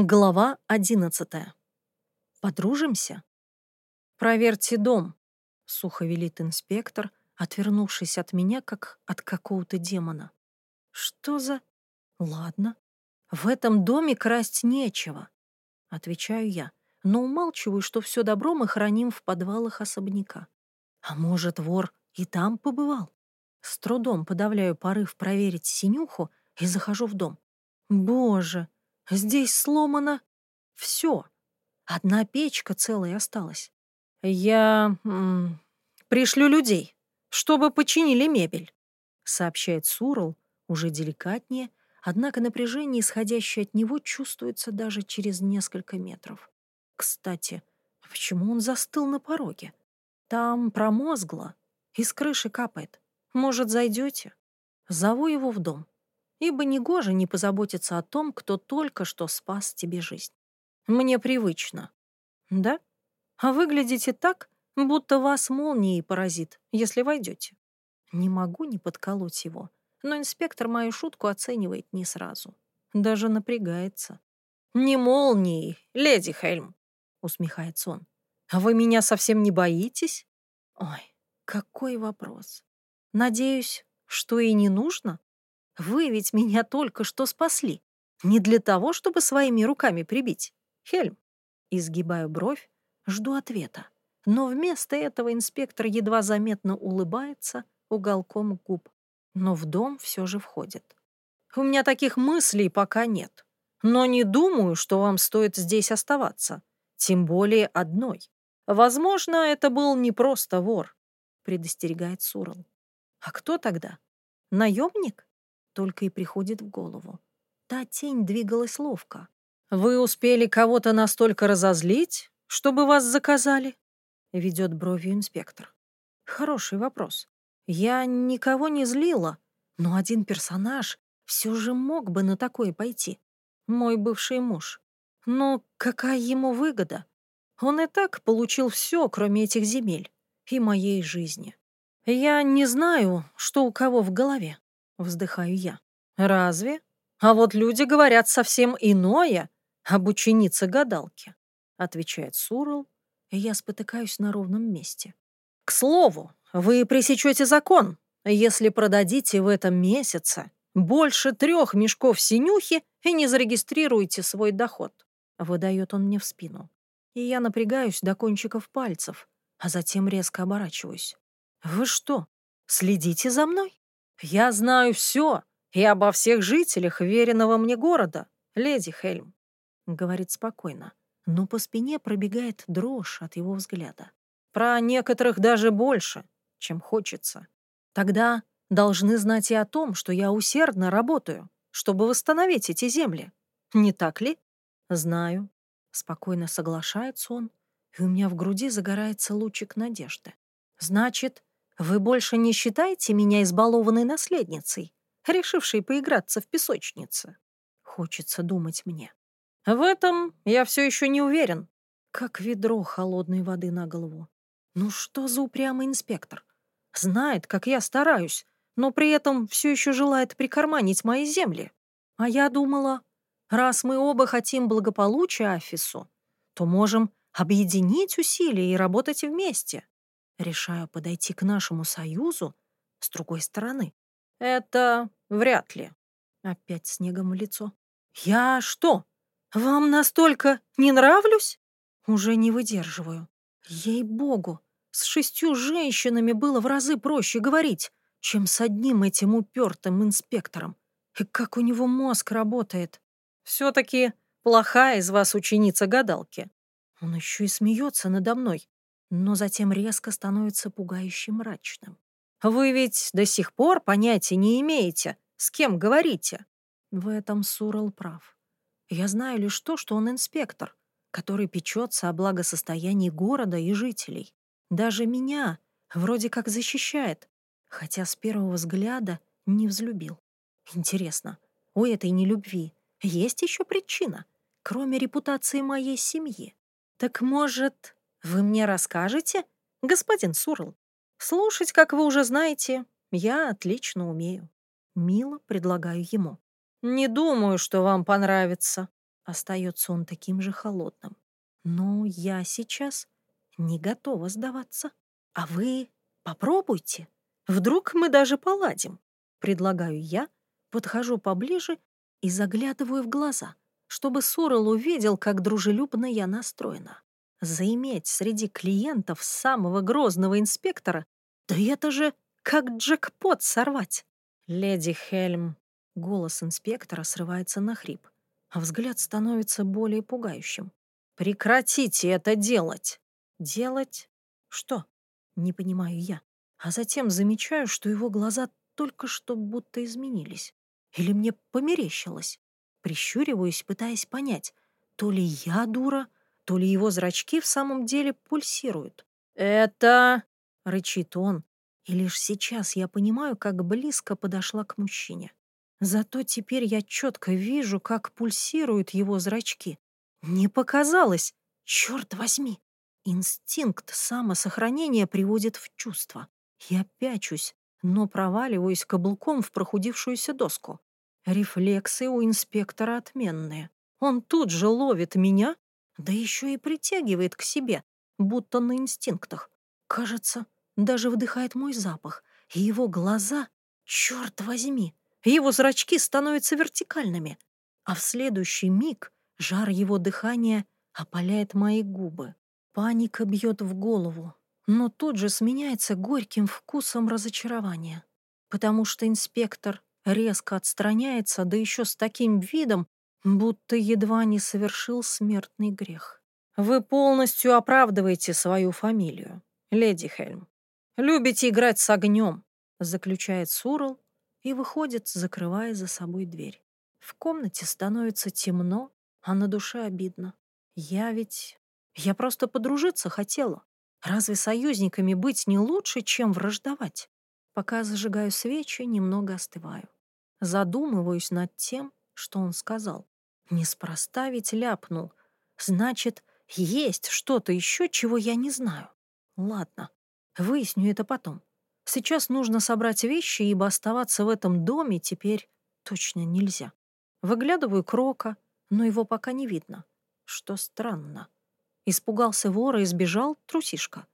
Глава одиннадцатая. Подружимся? Проверьте дом, сухо велит инспектор, отвернувшись от меня, как от какого-то демона. Что за... Ладно. В этом доме красть нечего, отвечаю я, но умалчиваю, что все добро мы храним в подвалах особняка. А может, вор и там побывал? С трудом подавляю порыв проверить синюху и захожу в дом. Боже, Здесь сломано все. Одна печка целая осталась. Я пришлю людей, чтобы починили мебель, сообщает Сурл уже деликатнее, однако напряжение, исходящее от него, чувствуется даже через несколько метров. Кстати, почему он застыл на пороге? Там промозгло, из крыши капает. Может, зайдете? Зову его в дом ибо негоже не позаботиться о том, кто только что спас тебе жизнь. Мне привычно. Да? А выглядите так, будто вас молнией поразит, если войдете. Не могу не подколоть его, но инспектор мою шутку оценивает не сразу. Даже напрягается. «Не молнией, леди Хельм», — усмехается он. «А вы меня совсем не боитесь?» Ой, какой вопрос. Надеюсь, что и не нужно? Вы ведь меня только что спасли. Не для того, чтобы своими руками прибить. Хельм. Изгибаю бровь, жду ответа. Но вместо этого инспектор едва заметно улыбается уголком губ. Но в дом все же входит. У меня таких мыслей пока нет. Но не думаю, что вам стоит здесь оставаться. Тем более одной. Возможно, это был не просто вор, предостерегает Сурал. А кто тогда? Наемник? Только и приходит в голову. Та тень двигалась ловко. «Вы успели кого-то настолько разозлить, чтобы вас заказали?» — ведет бровью инспектор. «Хороший вопрос. Я никого не злила, но один персонаж все же мог бы на такое пойти. Мой бывший муж. Но какая ему выгода? Он и так получил все, кроме этих земель и моей жизни. Я не знаю, что у кого в голове. Вздыхаю я. Разве? А вот люди говорят совсем иное об ученице гадалки, отвечает Сурл, и я спотыкаюсь на ровном месте. К слову, вы пресечете закон, если продадите в этом месяце больше трех мешков синюхи и не зарегистрируете свой доход. Выдает он мне в спину. И я напрягаюсь до кончиков пальцев, а затем резко оборачиваюсь. Вы что, следите за мной? «Я знаю все и обо всех жителях веренного мне города, леди Хельм», — говорит спокойно, но по спине пробегает дрожь от его взгляда. «Про некоторых даже больше, чем хочется. Тогда должны знать и о том, что я усердно работаю, чтобы восстановить эти земли. Не так ли?» «Знаю», — спокойно соглашается он, и у меня в груди загорается лучик надежды. «Значит, вы больше не считаете меня избалованной наследницей, решившей поиграться в песочнице? Хочется думать мне. В этом я все еще не уверен. Как ведро холодной воды на голову. Ну что за упрямый инспектор? Знает, как я стараюсь, но при этом все еще желает прикарманить мои земли. А я думала, раз мы оба хотим благополучия Афису, то можем объединить усилия и работать вместе. Решаю подойти к нашему союзу с другой стороны. Это вряд ли. Опять снегом в лицо. Я что, вам настолько не нравлюсь? Уже не выдерживаю. Ей-богу, с шестью женщинами было в разы проще говорить, чем с одним этим упертым инспектором. И как у него мозг работает. Все-таки плохая из вас ученица гадалки. Он еще и смеется надо мной но затем резко становится пугающе мрачным. «Вы ведь до сих пор понятия не имеете, с кем говорите?» В этом Сурал прав. Я знаю лишь то, что он инспектор, который печется о благосостоянии города и жителей. Даже меня вроде как защищает, хотя с первого взгляда не взлюбил. Интересно, у этой нелюбви есть еще причина, кроме репутации моей семьи? Так может, вы мне расскажете, господин Сурл? Слушать, как вы уже знаете, я отлично умею. Мило предлагаю ему. Не думаю, что вам понравится, Остается он таким же холодным. Но я сейчас не готова сдаваться. А вы попробуйте. Вдруг мы даже поладим. Предлагаю я, подхожу поближе и заглядываю в глаза, чтобы Сорел увидел, как дружелюбно я настроена. Заиметь среди клиентов самого грозного инспектора, да это же как джекпот сорвать. Леди Хельм. Голос инспектора срывается на хрип, а взгляд становится более пугающим. Прекратите это делать. Делать? Что? Не понимаю я. А затем замечаю, что его глаза только что будто изменились. Или мне померещилось. Прищуриваюсь, пытаясь понять, то ли я дура, то ли его зрачки в самом деле пульсируют. «Это...» — рычит он, и лишь сейчас я понимаю, как близко подошла к мужчине. Зато теперь я четко вижу, как пульсируют его зрачки. Не показалось, черт возьми. Инстинкт самосохранения приводит в чувство. Я пячусь, но проваливаюсь каблуком в прохудившуюся доску. Рефлексы у инспектора отменные. Он тут же ловит меня да еще и притягивает к себе, будто на инстинктах. Кажется, даже вдыхает мой запах, и его глаза, черт возьми, его зрачки становятся вертикальными, а в следующий миг жар его дыхания опаляет мои губы. Паника бьет в голову, но тут же сменяется горьким вкусом разочарования, потому что инспектор резко отстраняется, да еще с таким видом, будто едва не совершил смертный грех. Вы полностью оправдываете свою фамилию, леди Хельм. Любите играть с огнем, заключает Сурл и выходит, закрывая за собой дверь. В комнате становится темно, а на душе обидно. Я ведь... Я просто подружиться хотела. Разве союзниками быть не лучше, чем враждовать? Пока зажигаю свечи, немного остываю. Задумываюсь над тем, что он сказал. Неспроста ведь ляпнул. Значит, есть что-то еще, чего я не знаю. Ладно, выясню это потом. Сейчас нужно собрать вещи, ибо оставаться в этом доме теперь точно нельзя. Выглядываю Крока, но его пока не видно. Что странно. Испугался вора и сбежал трусишка.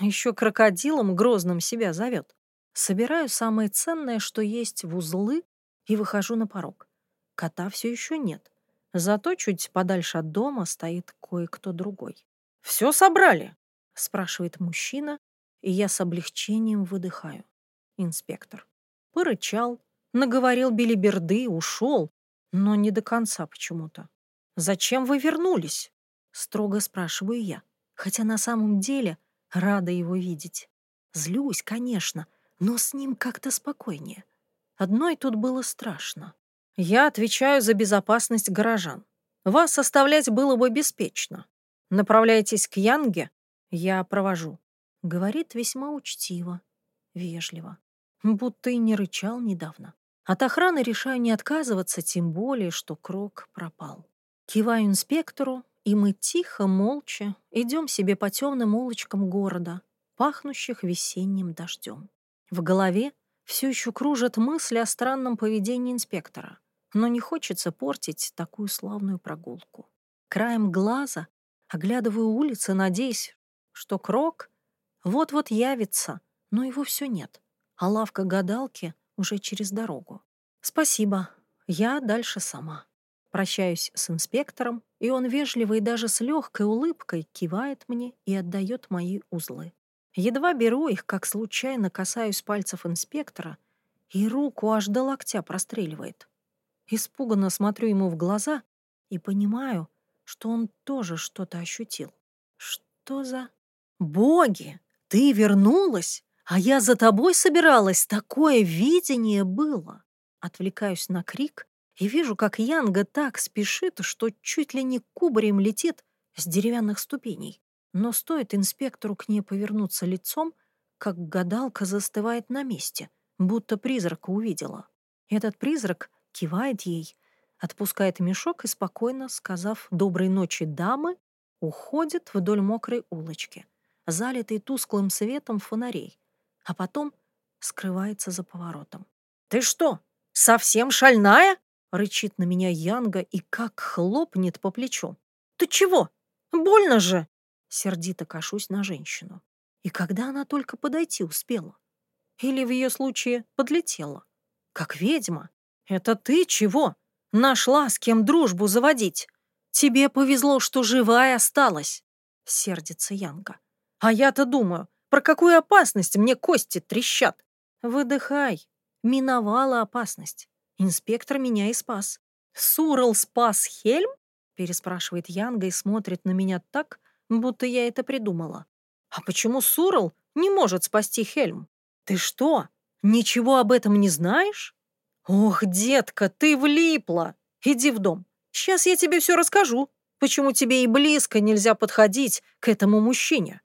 Еще крокодилом грозным себя зовет. Собираю самое ценное, что есть в узлы, и выхожу на порог. Кота все еще нет. Зато чуть подальше от дома стоит кое-кто другой. «Все собрали?» — спрашивает мужчина, и я с облегчением выдыхаю. Инспектор. Порычал, наговорил белиберды, ушел, но не до конца почему-то. «Зачем вы вернулись?» — строго спрашиваю я, хотя на самом деле рада его видеть. Злюсь, конечно, но с ним как-то спокойнее. Одной тут было страшно. Я отвечаю за безопасность горожан. Вас оставлять было бы беспечно. Направляйтесь к Янге, я провожу. Говорит весьма учтиво, вежливо, будто и не рычал недавно. От охраны решаю не отказываться, тем более, что Крок пропал. Киваю инспектору, и мы тихо, молча идем себе по темным улочкам города, пахнущих весенним дождем. В голове все еще кружат мысли о странном поведении инспектора, но не хочется портить такую славную прогулку. Краем глаза оглядываю улицы, надеясь, что Крок вот-вот явится, но его все нет, а лавка гадалки уже через дорогу. Спасибо, я дальше сама. Прощаюсь с инспектором, и он вежливо и даже с легкой улыбкой кивает мне и отдает мои узлы. Едва беру их, как случайно касаюсь пальцев инспектора, и руку аж до локтя простреливает. Испуганно смотрю ему в глаза и понимаю, что он тоже что-то ощутил. Что за... Боги, ты вернулась, а я за тобой собиралась, такое видение было. Отвлекаюсь на крик и вижу, как Янга так спешит, что чуть ли не кубарем летит с деревянных ступеней. Но стоит инспектору к ней повернуться лицом, как гадалка застывает на месте, будто призрака увидела. Этот призрак кивает ей, отпускает мешок и, спокойно сказав «доброй ночи, дамы», уходит вдоль мокрой улочки, залитой тусклым светом фонарей, а потом скрывается за поворотом. «Ты что, совсем шальная?» Рычит на меня Янга и как хлопнет по плечу. «Ты чего? Больно же!» Сердито кашусь на женщину. И когда она только подойти успела? Или в ее случае подлетела? Как ведьма. Это ты чего? Нашла с кем дружбу заводить. Тебе повезло, что живая осталась. Сердится Янга. А я-то думаю, про какую опасность мне кости трещат. Выдыхай. Миновала опасность. Инспектор меня и спас. Сурал спас Хельм? Переспрашивает Янга и смотрит на меня так, будто я это придумала. А почему Сурал не может спасти Хельм? Ты что, ничего об этом не знаешь? Ох, детка, ты влипла. Иди в дом. Сейчас я тебе все расскажу, почему тебе и близко нельзя подходить к этому мужчине.